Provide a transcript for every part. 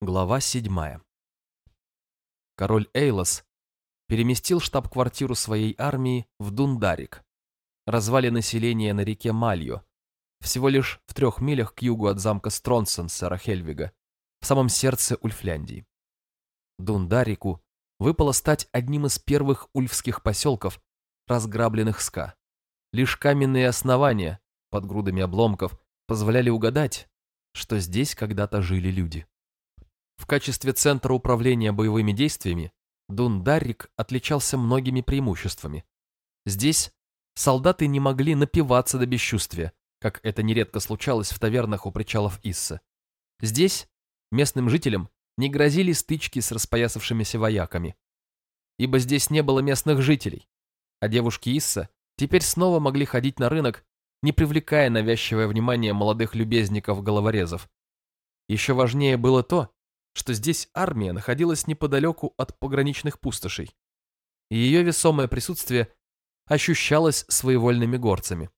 Глава 7. Король Эйлос переместил штаб-квартиру своей армии в Дундарик, развали населения на реке Мальо, всего лишь в трех милях к югу от замка Стронсон сэра Хельвига, в самом сердце Ульфляндии. Дундарику выпало стать одним из первых ульфских поселков, разграбленных ска. Лишь каменные основания под грудами обломков позволяли угадать, что здесь когда-то жили люди. В качестве центра управления боевыми действиями Дундарик отличался многими преимуществами. Здесь солдаты не могли напиваться до бесчувствия, как это нередко случалось в тавернах у причалов Исса. Здесь местным жителям не грозили стычки с распоясавшимися вояками, ибо здесь не было местных жителей, а девушки Исса теперь снова могли ходить на рынок, не привлекая навязчивое внимание молодых любезников-головорезов. Еще важнее было то, что здесь армия находилась неподалеку от пограничных пустошей, и ее весомое присутствие ощущалось своевольными горцами.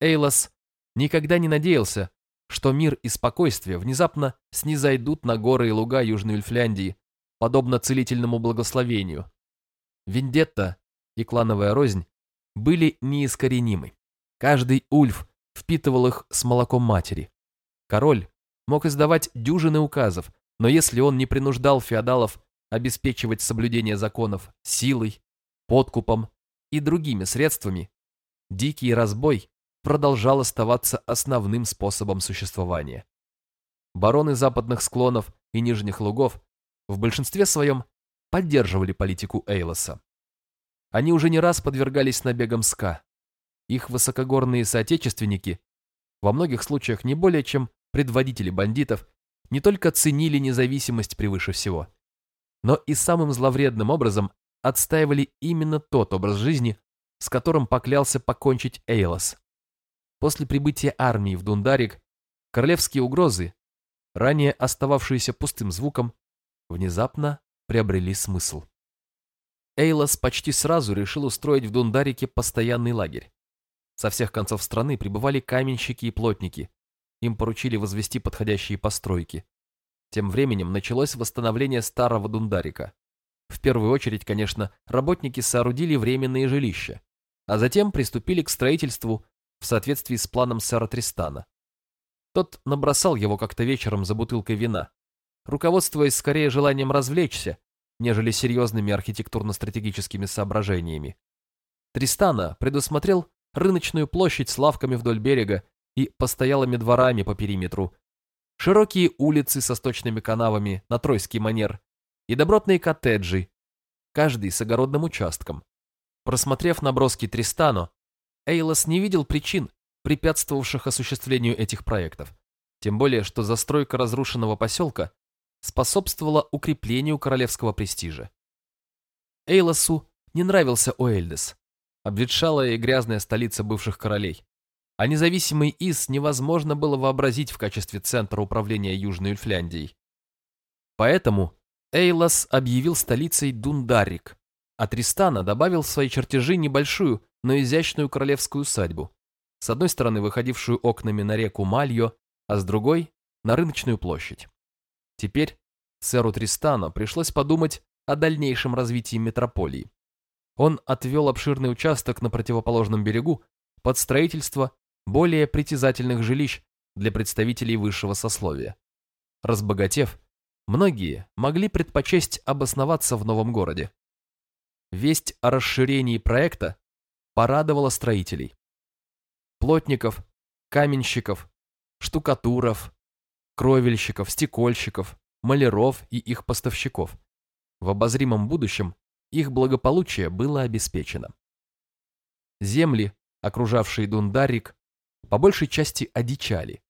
Эйлос никогда не надеялся, что мир и спокойствие внезапно снизойдут на горы и луга Южной Ульфляндии, подобно целительному благословению. Вендетта и клановая рознь были неискоренимы. Каждый ульф впитывал их с молоком матери. Король мог издавать дюжины указов, но если он не принуждал феодалов обеспечивать соблюдение законов силой, подкупом и другими средствами, дикий разбой продолжал оставаться основным способом существования. Бароны западных склонов и нижних лугов в большинстве своем поддерживали политику Эйлоса. Они уже не раз подвергались набегам ска. Их высокогорные соотечественники, во многих случаях не более чем предводители бандитов, не только ценили независимость превыше всего, но и самым зловредным образом отстаивали именно тот образ жизни, с которым поклялся покончить Эйлос. После прибытия армии в Дундарик королевские угрозы, ранее остававшиеся пустым звуком, внезапно приобрели смысл. Эйлос почти сразу решил устроить в Дундарике постоянный лагерь. Со всех концов страны прибывали каменщики и плотники, им поручили возвести подходящие постройки. Тем временем началось восстановление старого Дундарика. В первую очередь, конечно, работники соорудили временные жилища, а затем приступили к строительству в соответствии с планом сэра Тристана. Тот набросал его как-то вечером за бутылкой вина, руководствуясь скорее желанием развлечься, нежели серьезными архитектурно-стратегическими соображениями. Тристана предусмотрел рыночную площадь с лавками вдоль берега и постоялыми дворами по периметру, широкие улицы со сточными канавами на тройский манер и добротные коттеджи, каждый с огородным участком. Просмотрев наброски Тристано, Эйлос не видел причин, препятствовавших осуществлению этих проектов. Тем более, что застройка разрушенного поселка способствовала укреплению королевского престижа. Эйлосу не нравился Уэльдес, обветшалая и грязная столица бывших королей а независимый ИС невозможно было вообразить в качестве центра управления Южной Ульфляндией. Поэтому Эйлас объявил столицей Дундарик, а Тристана добавил в свои чертежи небольшую, но изящную королевскую усадьбу, с одной стороны выходившую окнами на реку Мальо, а с другой – на рыночную площадь. Теперь сэру Тристану пришлось подумать о дальнейшем развитии метрополии. Он отвел обширный участок на противоположном берегу под строительство более притязательных жилищ для представителей высшего сословия. Разбогатев, многие могли предпочесть обосноваться в новом городе. Весть о расширении проекта порадовала строителей. Плотников, каменщиков, штукатуров, кровельщиков, стекольщиков, маляров и их поставщиков. В обозримом будущем их благополучие было обеспечено. Земли, окружавшие Дундарик, по большей части одичали.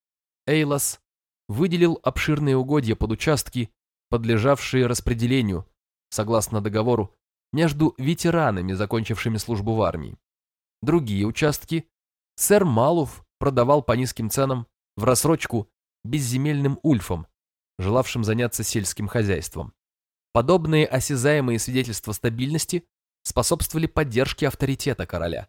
Эйлас выделил обширные угодья под участки, подлежавшие распределению, согласно договору, между ветеранами, закончившими службу в армии. Другие участки сэр Малуф продавал по низким ценам в рассрочку безземельным ульфам, желавшим заняться сельским хозяйством. Подобные осязаемые свидетельства стабильности способствовали поддержке авторитета короля.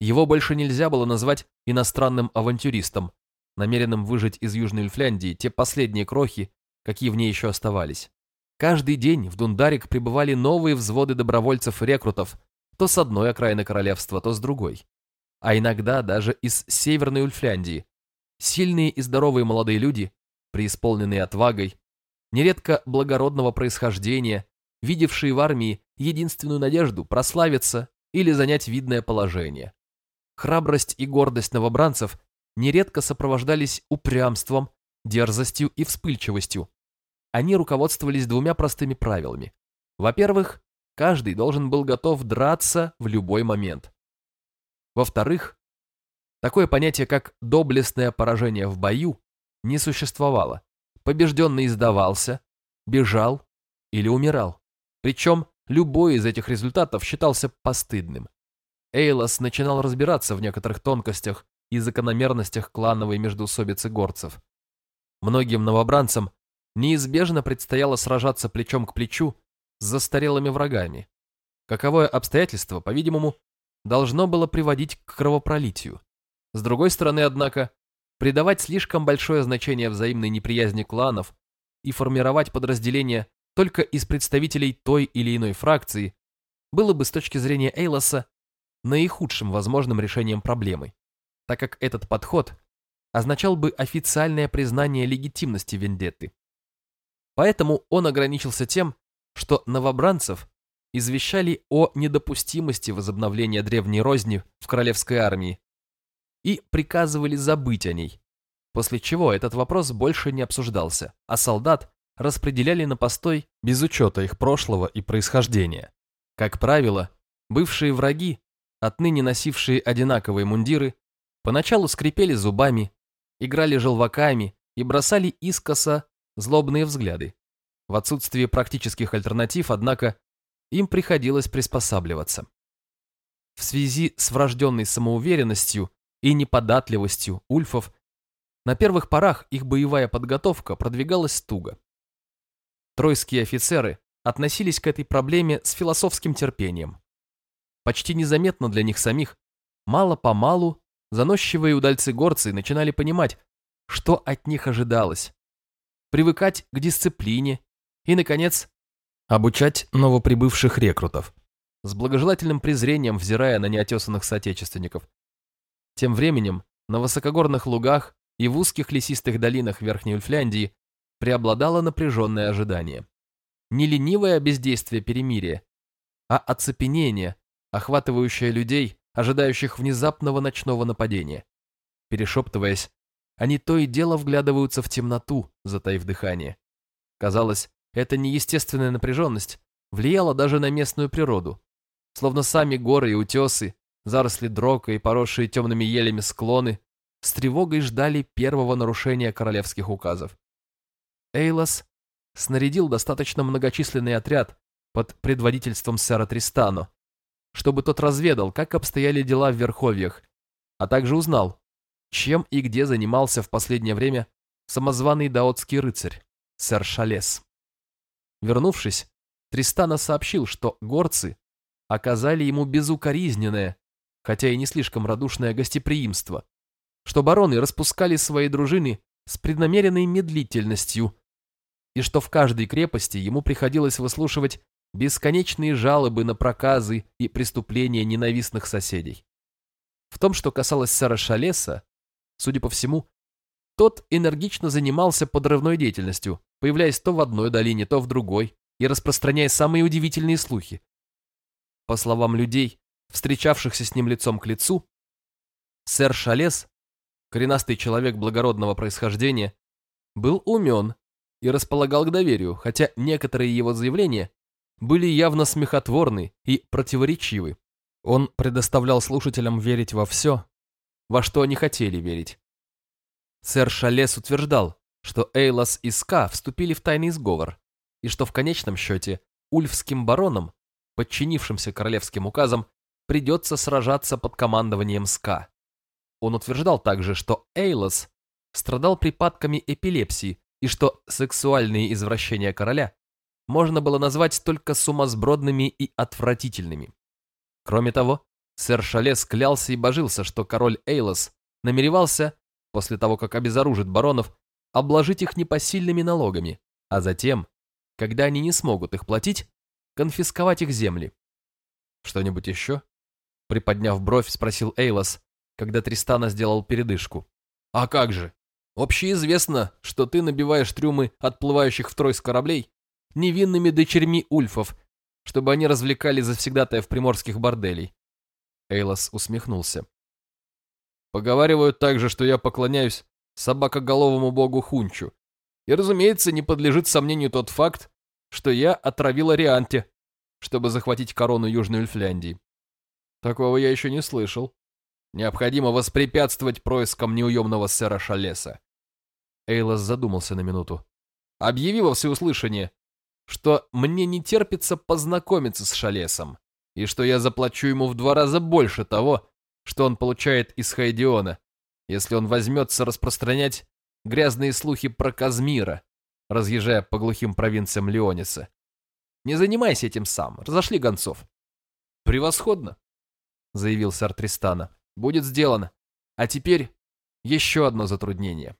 Его больше нельзя было назвать иностранным авантюристом, намеренным выжать из Южной Ильфляндии те последние крохи, какие в ней еще оставались. Каждый день в Дундарик прибывали новые взводы добровольцев-рекрутов, то с одной окраины королевства, то с другой. А иногда даже из Северной Ульфляндии. Сильные и здоровые молодые люди, преисполненные отвагой, нередко благородного происхождения, видевшие в армии единственную надежду прославиться или занять видное положение. Храбрость и гордость новобранцев нередко сопровождались упрямством, дерзостью и вспыльчивостью. Они руководствовались двумя простыми правилами. Во-первых, каждый должен был готов драться в любой момент. Во-вторых, такое понятие, как доблестное поражение в бою, не существовало. Побежденный сдавался, бежал или умирал. Причем любой из этих результатов считался постыдным. Эйлос начинал разбираться в некоторых тонкостях и закономерностях клановой междоусобицы горцев. Многим новобранцам неизбежно предстояло сражаться плечом к плечу с застарелыми врагами. Каковое обстоятельство, по-видимому, должно было приводить к кровопролитию. С другой стороны, однако, придавать слишком большое значение взаимной неприязни кланов и формировать подразделения только из представителей той или иной фракции было бы с точки зрения Эйлоса наихудшим возможным решением проблемы, так как этот подход означал бы официальное признание легитимности вендетты. Поэтому он ограничился тем, что новобранцев извещали о недопустимости возобновления древней розни в королевской армии и приказывали забыть о ней, после чего этот вопрос больше не обсуждался, а солдат распределяли на постой без учета их прошлого и происхождения. Как правило, бывшие враги, отныне носившие одинаковые мундиры, поначалу скрипели зубами, играли желваками и бросали искоса злобные взгляды. В отсутствие практических альтернатив, однако, им приходилось приспосабливаться. В связи с врожденной самоуверенностью и неподатливостью ульфов, на первых порах их боевая подготовка продвигалась туго. Тройские офицеры относились к этой проблеме с философским терпением. Почти незаметно для них самих, мало-помалу заносчивые удальцы-горцы начинали понимать, что от них ожидалось, привыкать к дисциплине и, наконец, обучать новоприбывших рекрутов, с благожелательным презрением взирая на неотесанных соотечественников. Тем временем на высокогорных лугах и в узких лесистых долинах Верхней Ульфляндии преобладало напряженное ожидание. Не ленивое бездействие перемирия, а оцепенение, охватывающее людей, ожидающих внезапного ночного нападения. Перешептываясь, они то и дело вглядываются в темноту, затаив дыхание. Казалось, эта неестественная напряженность влияла даже на местную природу, словно сами горы и утесы, заросли дрока и поросшие темными елями склоны с тревогой ждали первого нарушения королевских указов. Эйлос снарядил достаточно многочисленный отряд под предводительством сэра Тристано, чтобы тот разведал, как обстояли дела в Верховьях, а также узнал, чем и где занимался в последнее время самозваный даотский рыцарь, сэр Шалес. Вернувшись, Тристана сообщил, что горцы оказали ему безукоризненное, хотя и не слишком радушное гостеприимство, что бароны распускали свои дружины с преднамеренной медлительностью и что в каждой крепости ему приходилось выслушивать бесконечные жалобы на проказы и преступления ненавистных соседей. В том, что касалось сэра Шалеса, судя по всему, тот энергично занимался подрывной деятельностью, появляясь то в одной долине, то в другой, и распространяя самые удивительные слухи. По словам людей, встречавшихся с ним лицом к лицу, сэр Шалес, коренастый человек благородного происхождения, был умен и располагал к доверию, хотя некоторые его заявления были явно смехотворны и противоречивы. Он предоставлял слушателям верить во все, во что они хотели верить. Сэр Шалес утверждал, что Эйлас и Ска вступили в тайный сговор, и что в конечном счете ульфским баронам, подчинившимся королевским указам, придется сражаться под командованием Ска. Он утверждал также, что Эйлас страдал припадками эпилепсии и что сексуальные извращения короля можно было назвать только сумасбродными и отвратительными. Кроме того, сэр Шалес клялся и божился, что король Эйлос намеревался, после того, как обезоружит баронов, обложить их непосильными налогами, а затем, когда они не смогут их платить, конфисковать их земли. Что-нибудь еще? Приподняв бровь, спросил Эйлос, когда Тристана сделал передышку. А как же? Общеизвестно, что ты набиваешь трюмы отплывающих в тройс кораблей невинными дочерьми ульфов, чтобы они развлекали завсегдатаев приморских борделей. Эйлос усмехнулся. Поговаривают также, что я поклоняюсь собакоголовому богу Хунчу. И, разумеется, не подлежит сомнению тот факт, что я отравил Арианте, чтобы захватить корону Южной Ульфляндии. Такого я еще не слышал. Необходимо воспрепятствовать проискам неуемного сэра Шалеса. Эйлос задумался на минуту. Объяви во всеуслышание, что мне не терпится познакомиться с Шалесом, и что я заплачу ему в два раза больше того, что он получает из Хайдиона, если он возьмется распространять грязные слухи про Казмира, разъезжая по глухим провинциям Леониса. Не занимайся этим сам, разошли гонцов. Превосходно, заявил сэр Тристана. Будет сделано. А теперь еще одно затруднение.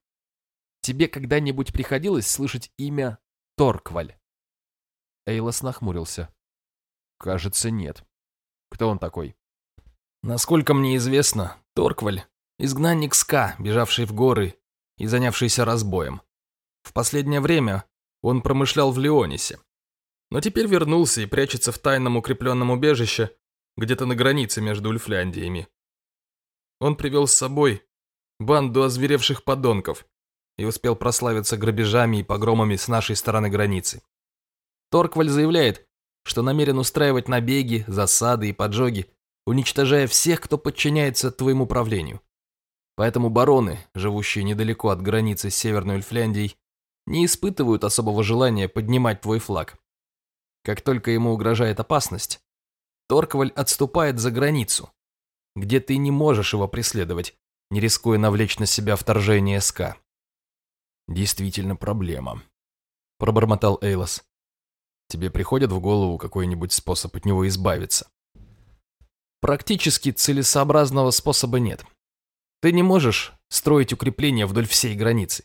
Тебе когда-нибудь приходилось слышать имя Торкваль? Эйлос нахмурился. Кажется, нет. Кто он такой? Насколько мне известно, Торкваль – изгнанник Ска, бежавший в горы и занявшийся разбоем. В последнее время он промышлял в Леонисе, но теперь вернулся и прячется в тайном укрепленном убежище где-то на границе между Ульфляндиями. Он привел с собой банду озверевших подонков и успел прославиться грабежами и погромами с нашей стороны границы. Торкваль заявляет, что намерен устраивать набеги, засады и поджоги, уничтожая всех, кто подчиняется твоему правлению. Поэтому бароны, живущие недалеко от границы с Северной Ульфляндией, не испытывают особого желания поднимать твой флаг. Как только ему угрожает опасность, Торкваль отступает за границу, где ты не можешь его преследовать, не рискуя навлечь на себя вторжение СК. «Действительно проблема», — пробормотал Эйлос. «Тебе приходит в голову какой-нибудь способ от него избавиться?» «Практически целесообразного способа нет. Ты не можешь строить укрепления вдоль всей границы.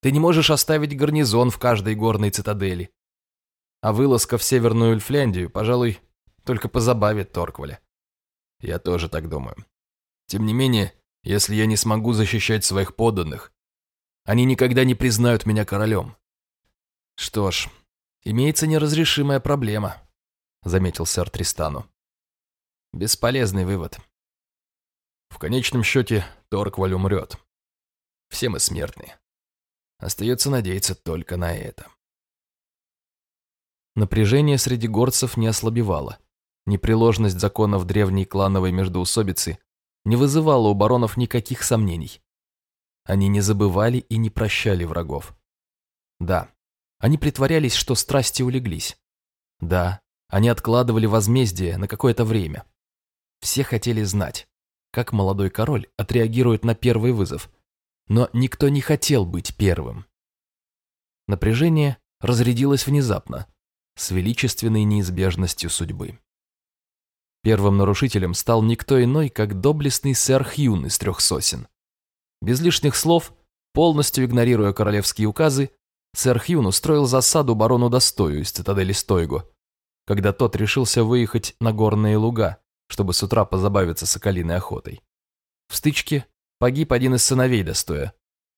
Ты не можешь оставить гарнизон в каждой горной цитадели. А вылазка в Северную Эльфляндию, пожалуй, только позабавит Торкваля. Я тоже так думаю. Тем не менее, если я не смогу защищать своих подданных, они никогда не признают меня королем. Что ж, имеется неразрешимая проблема, заметил сэр Тристану. Бесполезный вывод. В конечном счете, Торкваль умрет. Все мы смертны. Остается надеяться только на это. Напряжение среди горцев не ослабевало. Непреложность законов древней клановой междоусобицы не вызывала у баронов никаких сомнений. Они не забывали и не прощали врагов. Да, они притворялись, что страсти улеглись. Да, они откладывали возмездие на какое-то время. Все хотели знать, как молодой король отреагирует на первый вызов, но никто не хотел быть первым. Напряжение разрядилось внезапно, с величественной неизбежностью судьбы. Первым нарушителем стал никто иной, как доблестный сэр Хьюн из трех сосен. Без лишних слов, полностью игнорируя королевские указы, сэр Хьюн устроил засаду барону Достою из цитадели Стойго, когда тот решился выехать на горные луга, чтобы с утра позабавиться соколиной охотой. В стычке погиб один из сыновей Достоя,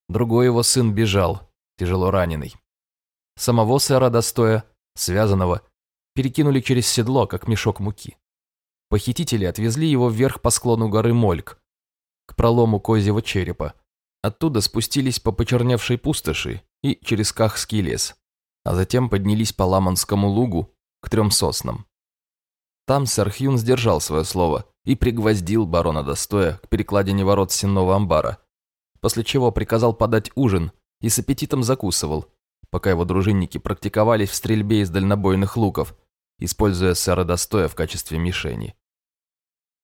другой его сын бежал, тяжело раненый. Самого сэра Достоя связанного, перекинули через седло, как мешок муки. Похитители отвезли его вверх по склону горы Мольк, к пролому козьего черепа. Оттуда спустились по почерневшей пустоши и через Кахский лес, а затем поднялись по Ламанскому лугу к трем соснам. Там сэр Хьюн сдержал свое слово и пригвоздил барона Достоя к перекладине ворот сенного амбара, после чего приказал подать ужин и с аппетитом закусывал, пока его дружинники практиковались в стрельбе из дальнобойных луков, используя сэра Достоя в качестве мишени.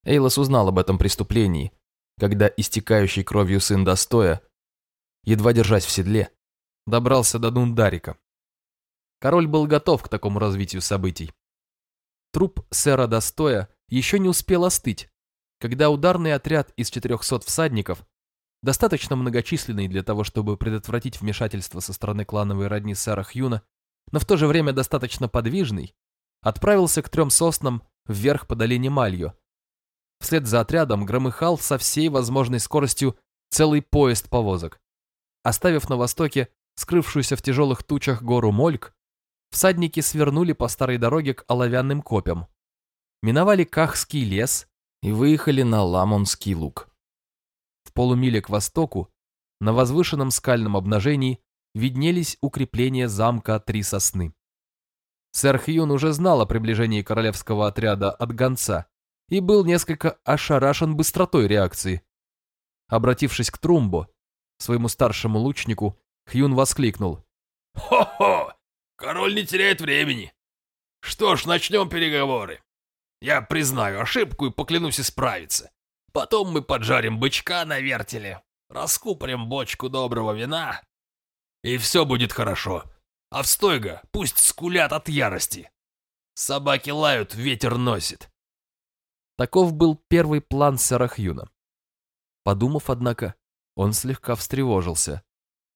Эйлос узнал об этом преступлении, когда истекающий кровью сын Достоя, едва держась в седле, добрался до Дундарика. Король был готов к такому развитию событий. Труп сэра Достоя еще не успел остыть, когда ударный отряд из 400 всадников достаточно многочисленный для того, чтобы предотвратить вмешательство со стороны клановой родни сэра Хьюна, но в то же время достаточно подвижный, отправился к трем соснам вверх по долине Малью. Вслед за отрядом громыхал со всей возможной скоростью целый поезд повозок. Оставив на востоке скрывшуюся в тяжелых тучах гору Мольк, всадники свернули по старой дороге к оловянным копям, миновали Кахский лес и выехали на Ламонский луг. В полумиле к востоку, на возвышенном скальном обнажении, виднелись укрепления замка Три Сосны. Сэр Хьюн уже знал о приближении королевского отряда от гонца и был несколько ошарашен быстротой реакции. Обратившись к Трумбо, своему старшему лучнику, Хьюн воскликнул. «Хо-хо! Король не теряет времени! Что ж, начнем переговоры. Я признаю ошибку и поклянусь исправиться. Потом мы поджарим бычка на вертеле, раскупорим бочку доброго вина, и все будет хорошо. А в стойга пусть скулят от ярости. Собаки лают, ветер носит. Таков был первый план сэра Хьюна. Подумав, однако, он слегка встревожился,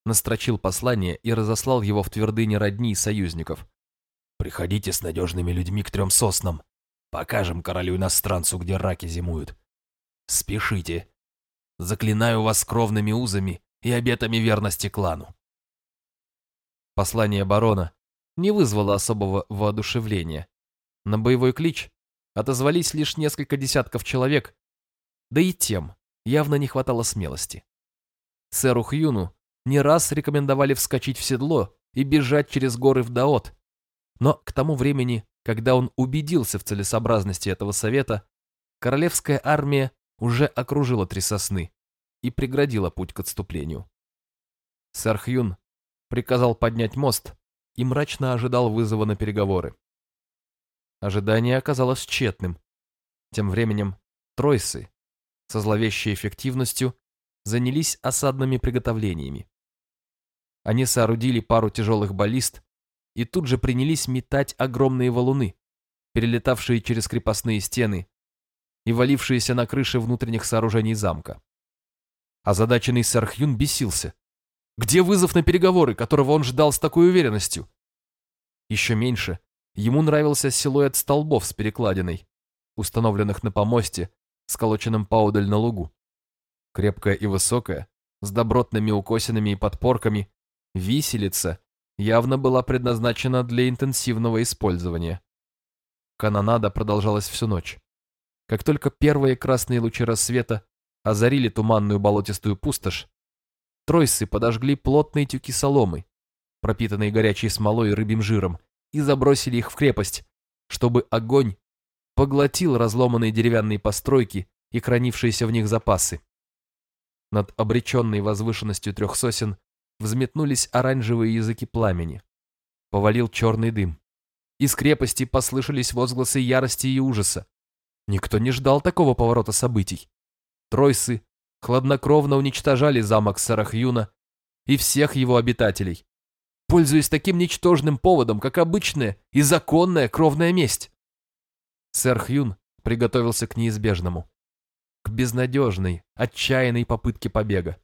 настрочил послание и разослал его в твердыне родни и союзников. «Приходите с надежными людьми к трем соснам. Покажем королю-иностранцу, где раки зимуют. Спешите. Заклинаю вас кровными узами и обетами верности клану». Послание барона не вызвало особого воодушевления. На боевой клич отозвались лишь несколько десятков человек, да и тем явно не хватало смелости. Сэру Хьюну не раз рекомендовали вскочить в седло и бежать через горы в Даот, но к тому времени, когда он убедился в целесообразности этого совета, королевская армия уже окружила три сосны и преградила путь к отступлению. Сэр Хьюн приказал поднять мост и мрачно ожидал вызова на переговоры. Ожидание оказалось тщетным. Тем временем тройсы со зловещей эффективностью занялись осадными приготовлениями. Они соорудили пару тяжелых баллист и тут же принялись метать огромные валуны, перелетавшие через крепостные стены и валившиеся на крыши внутренних сооружений замка. Озадаченный сэр Хюн бесился. Где вызов на переговоры, которого он ждал с такой уверенностью? Еще меньше ему нравился силуэт столбов с перекладиной, установленных на помосте, сколоченном поудаль на лугу. Крепкая и высокая, с добротными укосинами и подпорками, виселица явно была предназначена для интенсивного использования. Канонада продолжалась всю ночь. Как только первые красные лучи рассвета озарили туманную болотистую пустошь, тройсы подожгли плотные тюки соломы, пропитанные горячей смолой и рыбьим жиром, и забросили их в крепость, чтобы огонь поглотил разломанные деревянные постройки и хранившиеся в них запасы. Над обреченной возвышенностью трех сосен взметнулись оранжевые языки пламени. Повалил черный дым. Из крепости послышались возгласы ярости и ужаса. Никто не ждал такого поворота событий. Тройсы хладнокровно уничтожали замок Сарахюна и всех его обитателей, пользуясь таким ничтожным поводом, как обычная и законная кровная месть. Сэр Хьюн приготовился к неизбежному, к безнадежной, отчаянной попытке побега.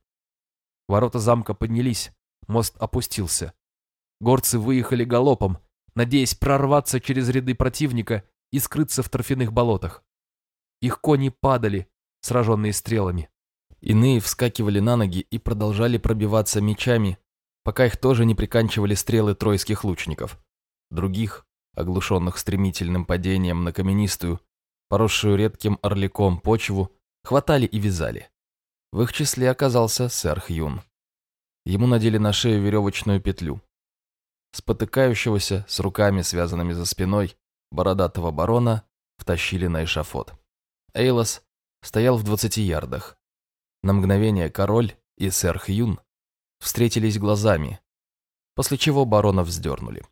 Ворота замка поднялись, мост опустился. Горцы выехали галопом, надеясь прорваться через ряды противника и скрыться в торфяных болотах. Их кони падали, сраженные стрелами. Иные вскакивали на ноги и продолжали пробиваться мечами, пока их тоже не приканчивали стрелы тройских лучников. Других, оглушенных стремительным падением на каменистую, поросшую редким орликом почву, хватали и вязали. В их числе оказался сэр Хьюн. Ему надели на шею веревочную петлю. Спотыкающегося, с руками связанными за спиной, бородатого барона втащили на эшафот. Эйлос стоял в двадцати ярдах, на мгновение король и сэр Хьюн встретились глазами, после чего барона вздернули.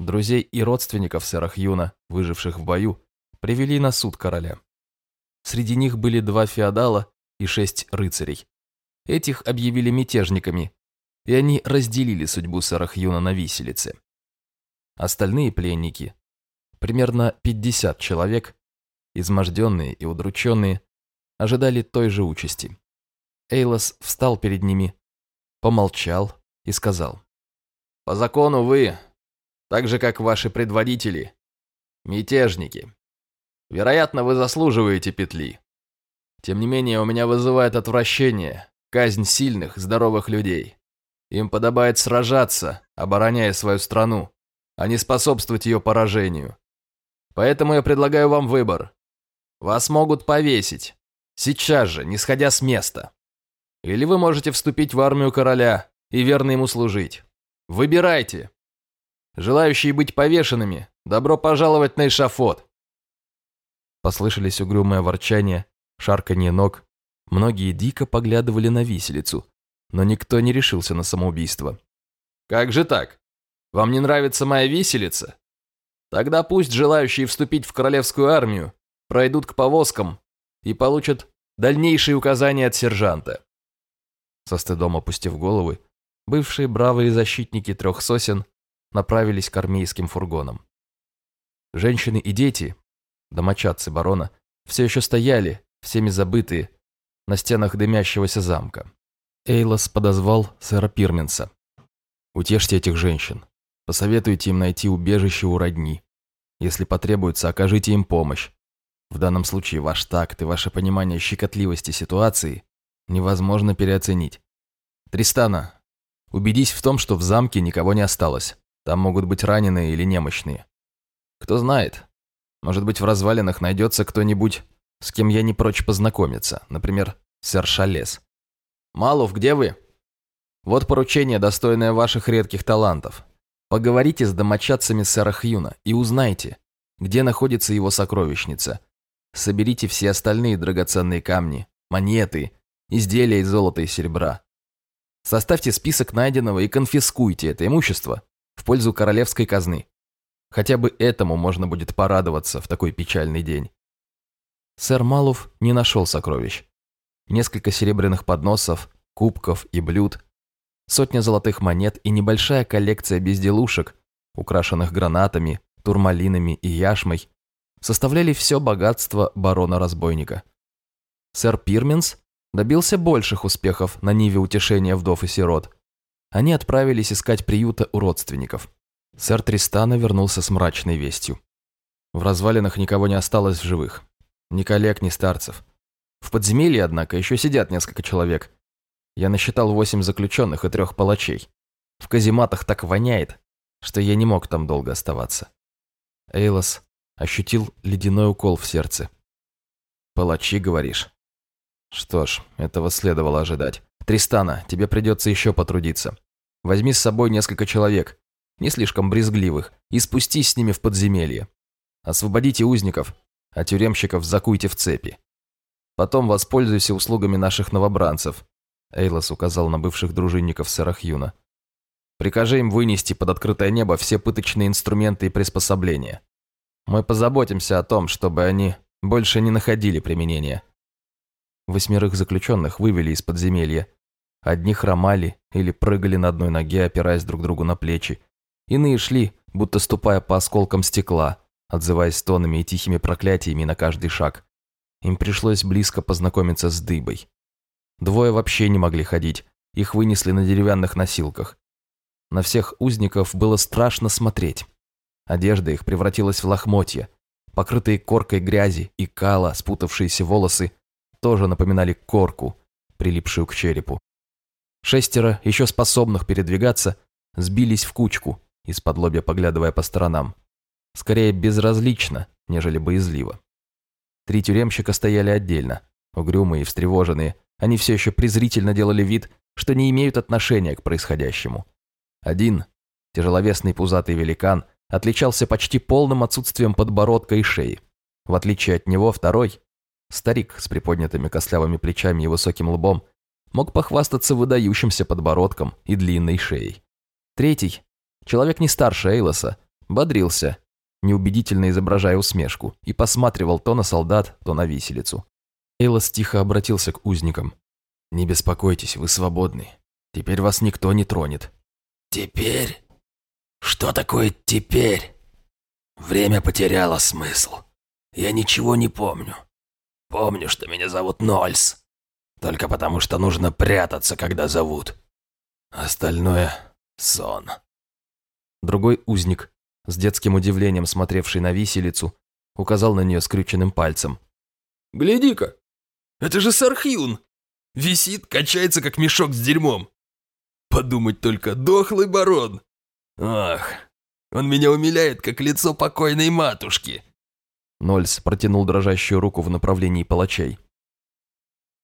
Друзей и родственников сэра Хьюна, выживших в бою, привели на суд короля. Среди них были два феодала и шесть рыцарей. Этих объявили мятежниками, и они разделили судьбу сэра Хьюна на виселице. Остальные пленники, примерно 50 человек, изможденные и удрученные, ожидали той же участи. Эйлос встал перед ними, помолчал и сказал. «По закону вы, так же, как ваши предводители, мятежники. Вероятно, вы заслуживаете петли. Тем не менее, у меня вызывает отвращение казнь сильных, здоровых людей. Им подобает сражаться, обороняя свою страну, а не способствовать ее поражению. Поэтому я предлагаю вам выбор. Вас могут повесить. Сейчас же, не сходя с места. Или вы можете вступить в армию короля и верно ему служить. Выбирайте. Желающие быть повешенными, добро пожаловать на эшафот. Послышались угрюмое ворчание, шарканье ног. Многие дико поглядывали на виселицу, но никто не решился на самоубийство. «Как же так? Вам не нравится моя виселица? Тогда пусть желающие вступить в королевскую армию пройдут к повозкам и получат дальнейшие указания от сержанта». Со стыдом опустив головы, бывшие бравые защитники трех сосен направились к армейским фургонам. Женщины и дети, домочадцы барона, все еще стояли, всеми забытые, на стенах дымящегося замка. Эйлос подозвал сэра Пирменса. «Утешьте этих женщин. Посоветуйте им найти убежище у родни. Если потребуется, окажите им помощь. В данном случае ваш такт и ваше понимание щекотливости ситуации невозможно переоценить. Тристана, убедись в том, что в замке никого не осталось. Там могут быть раненые или немощные. Кто знает, может быть в развалинах найдется кто-нибудь, с кем я не прочь познакомиться, например, сэр Шалес. Малов, где вы? Вот поручение, достойное ваших редких талантов. Поговорите с домочадцами сэра Хьюна и узнайте, где находится его сокровищница. Соберите все остальные драгоценные камни, монеты, изделия из золота и серебра. Составьте список найденного и конфискуйте это имущество в пользу королевской казны. Хотя бы этому можно будет порадоваться в такой печальный день. Сэр Малов не нашел сокровищ. Несколько серебряных подносов, кубков и блюд, сотня золотых монет и небольшая коллекция безделушек, украшенных гранатами, турмалинами и яшмой, составляли все богатство барона-разбойника. Сэр Пирменс добился больших успехов на ниве утешения вдов и сирот. Они отправились искать приюта у родственников. Сэр Тристана вернулся с мрачной вестью. В развалинах никого не осталось в живых. Ни коллег, ни старцев. В подземелье, однако, еще сидят несколько человек. Я насчитал восемь заключенных и трех палачей. В казематах так воняет, что я не мог там долго оставаться. Эйлос ощутил ледяной укол в сердце. «Палачи, говоришь?» «Что ж, этого следовало ожидать. Тристана, тебе придется еще потрудиться. Возьми с собой несколько человек, не слишком брезгливых, и спустись с ними в подземелье. Освободите узников а тюремщиков закуйте в цепи. Потом воспользуйся услугами наших новобранцев», Эйлос указал на бывших дружинников сэра Хьюна. «Прикажи им вынести под открытое небо все пыточные инструменты и приспособления. Мы позаботимся о том, чтобы они больше не находили применения». Восьмерых заключенных вывели из подземелья. Одни хромали или прыгали на одной ноге, опираясь друг другу на плечи. Иные шли, будто ступая по осколкам стекла, отзываясь тонами и тихими проклятиями на каждый шаг. Им пришлось близко познакомиться с дыбой. Двое вообще не могли ходить, их вынесли на деревянных носилках. На всех узников было страшно смотреть. Одежда их превратилась в лохмотья, покрытые коркой грязи и кала, спутавшиеся волосы, тоже напоминали корку, прилипшую к черепу. Шестеро, еще способных передвигаться, сбились в кучку, из-под лобья поглядывая по сторонам скорее безразлично, нежели боязливо. Три тюремщика стояли отдельно, угрюмые и встревоженные, они все еще презрительно делали вид, что не имеют отношения к происходящему. Один, тяжеловесный пузатый великан, отличался почти полным отсутствием подбородка и шеи. В отличие от него второй, старик с приподнятыми костлявыми плечами и высоким лбом, мог похвастаться выдающимся подбородком и длинной шеей. Третий, человек не старше Эйлоса, бодрился неубедительно изображая усмешку, и посматривал то на солдат, то на виселицу. Эйлос тихо обратился к узникам. «Не беспокойтесь, вы свободны. Теперь вас никто не тронет». «Теперь? Что такое «теперь»?» Время потеряло смысл. Я ничего не помню. Помню, что меня зовут Нольс. Только потому, что нужно прятаться, когда зовут. Остальное — сон. Другой узник с детским удивлением смотревший на виселицу, указал на нее скрюченным пальцем. «Гляди-ка! Это же Сархюн! Висит, качается, как мешок с дерьмом! Подумать только, дохлый барон! Ах, он меня умиляет, как лицо покойной матушки!» Нольс протянул дрожащую руку в направлении палачей.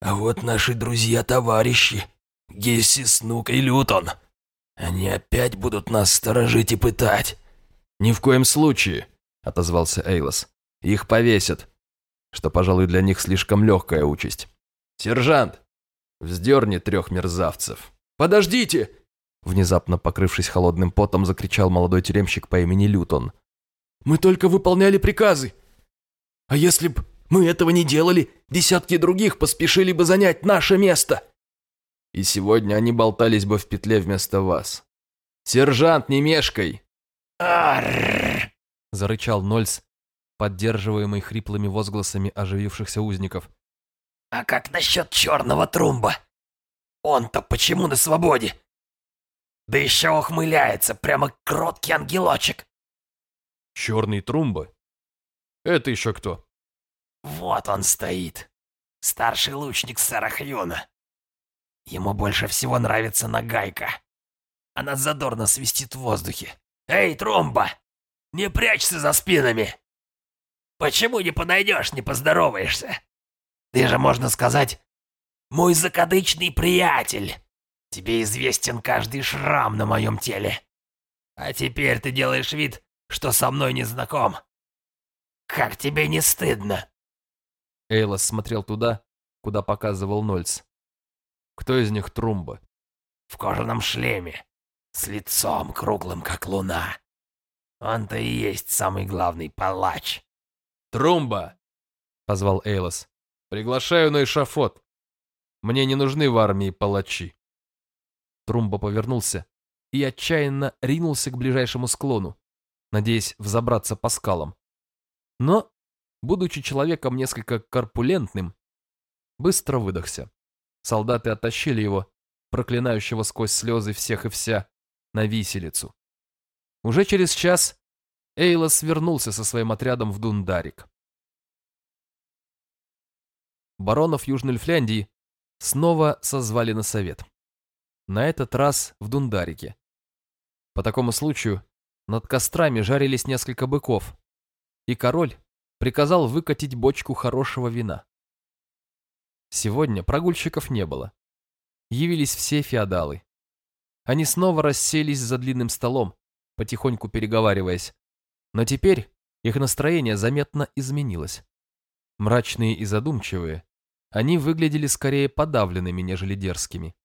«А вот наши друзья-товарищи, Гесси, Снук и Лютон. Они опять будут нас сторожить и пытать». «Ни в коем случае», — отозвался Эйлос. «Их повесят, что, пожалуй, для них слишком легкая участь. Сержант, вздерни трех мерзавцев». «Подождите!» Внезапно покрывшись холодным потом, закричал молодой тюремщик по имени Лютон. «Мы только выполняли приказы. А если б мы этого не делали, десятки других поспешили бы занять наше место. И сегодня они болтались бы в петле вместо вас. Сержант, не мешкай! Зарычал Нольс, поддерживаемый хриплыми возгласами оживившихся узников. А как насчет черного трумба? Он-то почему на свободе? Да еще ухмыляется, прямо кроткий ангелочек. Черный трумба? Это еще кто? Вот он стоит. Старший лучник Сарахьона. Ему больше всего нравится нагайка. Она задорно свистит в воздухе. «Эй, Тромба! Не прячься за спинами! Почему не подойдешь, не поздороваешься? Ты же, можно сказать, мой закадычный приятель. Тебе известен каждый шрам на моем теле. А теперь ты делаешь вид, что со мной не знаком. Как тебе не стыдно?» Эйлос смотрел туда, куда показывал Нольц. Кто из них Трумба? В кожаном шлеме, с лицом круглым, как луна. Он-то и есть самый главный палач. «Трумба!» — позвал Эйлос. «Приглашаю на эшафот. Мне не нужны в армии палачи». Трумба повернулся и отчаянно ринулся к ближайшему склону, надеясь взобраться по скалам. Но будучи человеком несколько корпулентным, быстро выдохся. Солдаты оттащили его, проклинающего сквозь слезы всех и вся, на виселицу. Уже через час Эйлос вернулся со своим отрядом в Дундарик. Баронов Южной Льфляндии снова созвали на совет. На этот раз в Дундарике. По такому случаю над кострами жарились несколько быков, и король приказал выкатить бочку хорошего вина. Сегодня прогульщиков не было. Явились все феодалы. Они снова расселись за длинным столом, потихоньку переговариваясь. Но теперь их настроение заметно изменилось. Мрачные и задумчивые, они выглядели скорее подавленными, нежели дерзкими.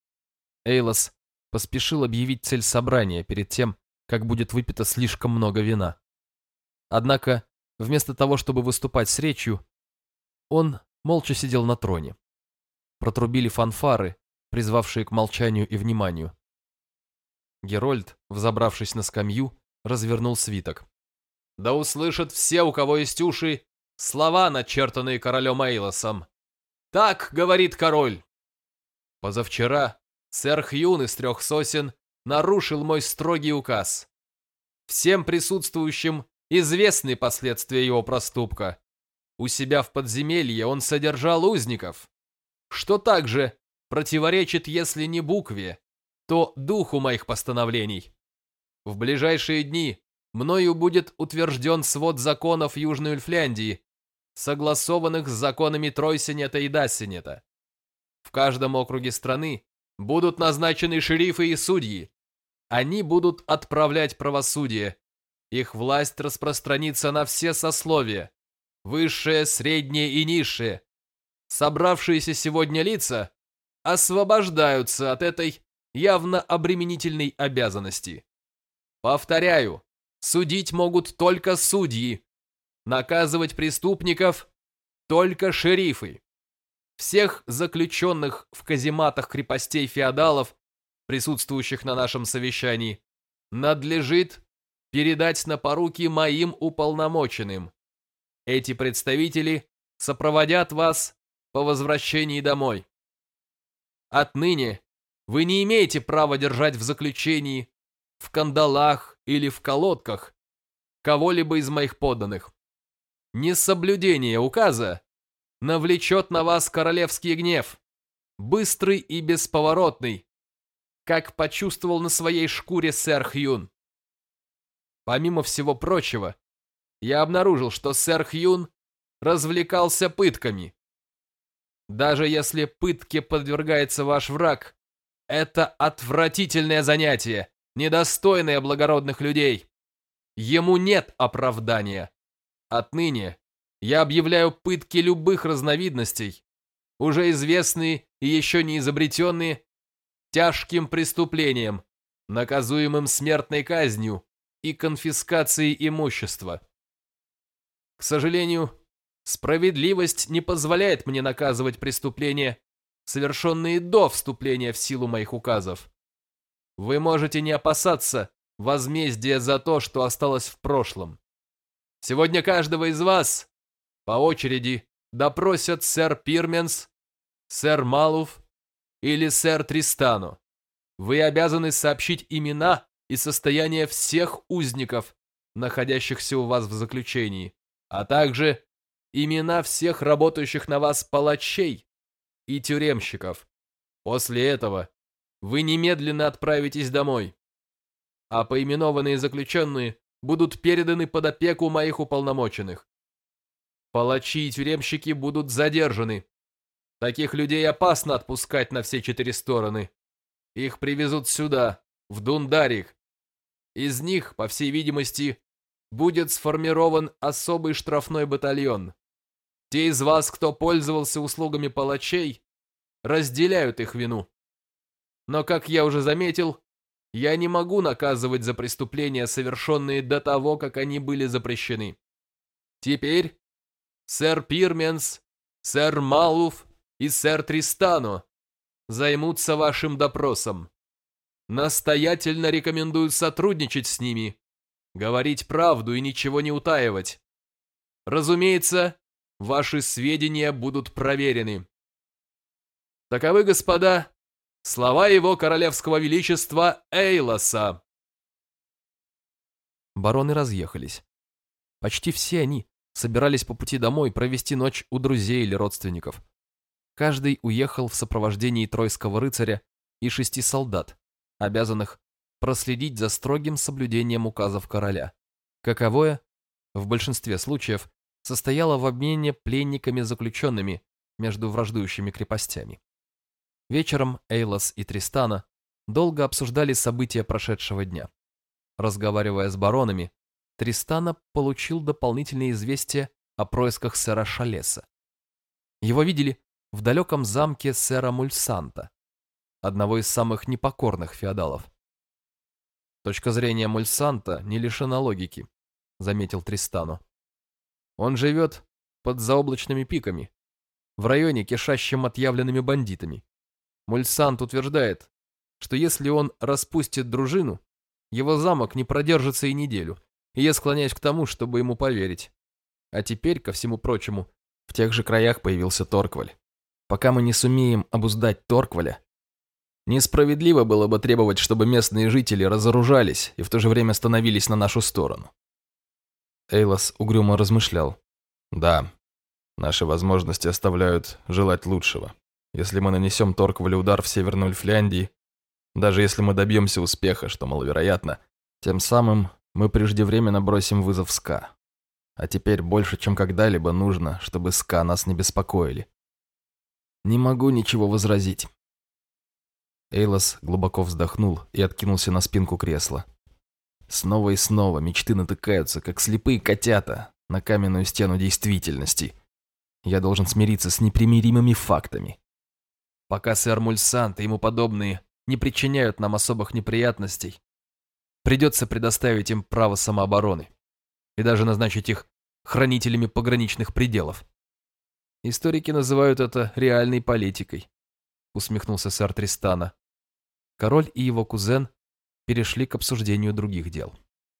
Эйлос поспешил объявить цель собрания перед тем, как будет выпито слишком много вина. Однако Вместо того, чтобы выступать с речью, он молча сидел на троне. Протрубили фанфары, призвавшие к молчанию и вниманию. Герольд, взобравшись на скамью, развернул свиток. «Да услышат все, у кого есть уши, слова, начертанные королем Эйлосом. Так говорит король. Позавчера сэр Хьюн из трех сосен нарушил мой строгий указ. Всем присутствующим Известны последствия его проступка. У себя в подземелье он содержал узников, что также противоречит, если не букве, то духу моих постановлений. В ближайшие дни мною будет утвержден свод законов Южной Ульфляндии, согласованных с законами Тройсенета и Дассенета. В каждом округе страны будут назначены шерифы и судьи. Они будут отправлять правосудие, их власть распространится на все сословия, высшее, среднее и низшее. Собравшиеся сегодня лица освобождаются от этой явно обременительной обязанности. Повторяю, судить могут только судьи, наказывать преступников только шерифы. Всех заключенных в казематах крепостей феодалов, присутствующих на нашем совещании, надлежит передать на поруки моим уполномоченным. Эти представители сопроводят вас по возвращении домой. Отныне вы не имеете права держать в заключении, в кандалах или в колодках кого-либо из моих подданных. Несоблюдение указа навлечет на вас королевский гнев, быстрый и бесповоротный, как почувствовал на своей шкуре сэр Хьюн. Помимо всего прочего, я обнаружил, что сэр Хьюн развлекался пытками. Даже если пытке подвергается ваш враг, это отвратительное занятие, недостойное благородных людей. Ему нет оправдания. Отныне я объявляю пытки любых разновидностей, уже известные и еще не изобретенные, тяжким преступлением, наказуемым смертной казнью и конфискацией имущества. К сожалению, справедливость не позволяет мне наказывать преступления, совершенные до вступления в силу моих указов. Вы можете не опасаться возмездия за то, что осталось в прошлом. Сегодня каждого из вас по очереди допросят сэр Пирменс, сэр Малуф или сэр Тристану. Вы обязаны сообщить имена и состояние всех узников, находящихся у вас в заключении, а также имена всех работающих на вас палачей и тюремщиков. После этого вы немедленно отправитесь домой, а поименованные заключенные будут переданы под опеку моих уполномоченных. Палачи и тюремщики будут задержаны. Таких людей опасно отпускать на все четыре стороны. Их привезут сюда, в Дундарик. Из них, по всей видимости, будет сформирован особый штрафной батальон. Те из вас, кто пользовался услугами палачей, разделяют их вину. Но, как я уже заметил, я не могу наказывать за преступления, совершенные до того, как они были запрещены. Теперь сэр Пирменс, сэр Малуф и сэр Тристано займутся вашим допросом. Настоятельно рекомендую сотрудничать с ними, говорить правду и ничего не утаивать. Разумеется, ваши сведения будут проверены. Таковы, господа, слова его королевского величества Эйлоса. Бароны разъехались. Почти все они собирались по пути домой провести ночь у друзей или родственников. Каждый уехал в сопровождении тройского рыцаря и шести солдат, обязанных проследить за строгим соблюдением указов короля. Каковое, в большинстве случаев, состояло в обмене пленниками-заключенными между враждующими крепостями. Вечером Эйлос и Тристана долго обсуждали события прошедшего дня. Разговаривая с баронами, Тристана получил дополнительные известия о происках сэра Шалеса. Его видели в далеком замке сэра Мульсанта, одного из самых непокорных феодалов. Точка зрения Мульсанта не лишена логики, заметил Тристану. Он живет под заоблачными пиками, в районе, кишащем отъявленными бандитами. Мульсант утверждает, что если он распустит дружину, его замок не продержится и неделю, и я склоняюсь к тому, чтобы ему поверить. А теперь, ко всему прочему, в тех же краях появился Торкваль. Пока мы не сумеем обуздать Торкваля, несправедливо было бы требовать, чтобы местные жители разоружались и в то же время становились на нашу сторону. Эйлос угрюмо размышлял. Да, наши возможности оставляют желать лучшего. Если мы нанесем Торквалю удар в Северной Ульфляндии, даже если мы добьемся успеха, что маловероятно, тем самым мы преждевременно бросим вызов СКА. А теперь больше, чем когда-либо нужно, чтобы СКА нас не беспокоили. Не могу ничего возразить. Эйлос глубоко вздохнул и откинулся на спинку кресла. Снова и снова мечты натыкаются, как слепые котята, на каменную стену действительности. Я должен смириться с непримиримыми фактами. Пока сэр Мульсант и ему подобные не причиняют нам особых неприятностей, Придется предоставить им право самообороны и даже назначить их хранителями пограничных пределов. Историки называют это реальной политикой, усмехнулся сэр Тристана. Король и его кузен перешли к обсуждению других дел.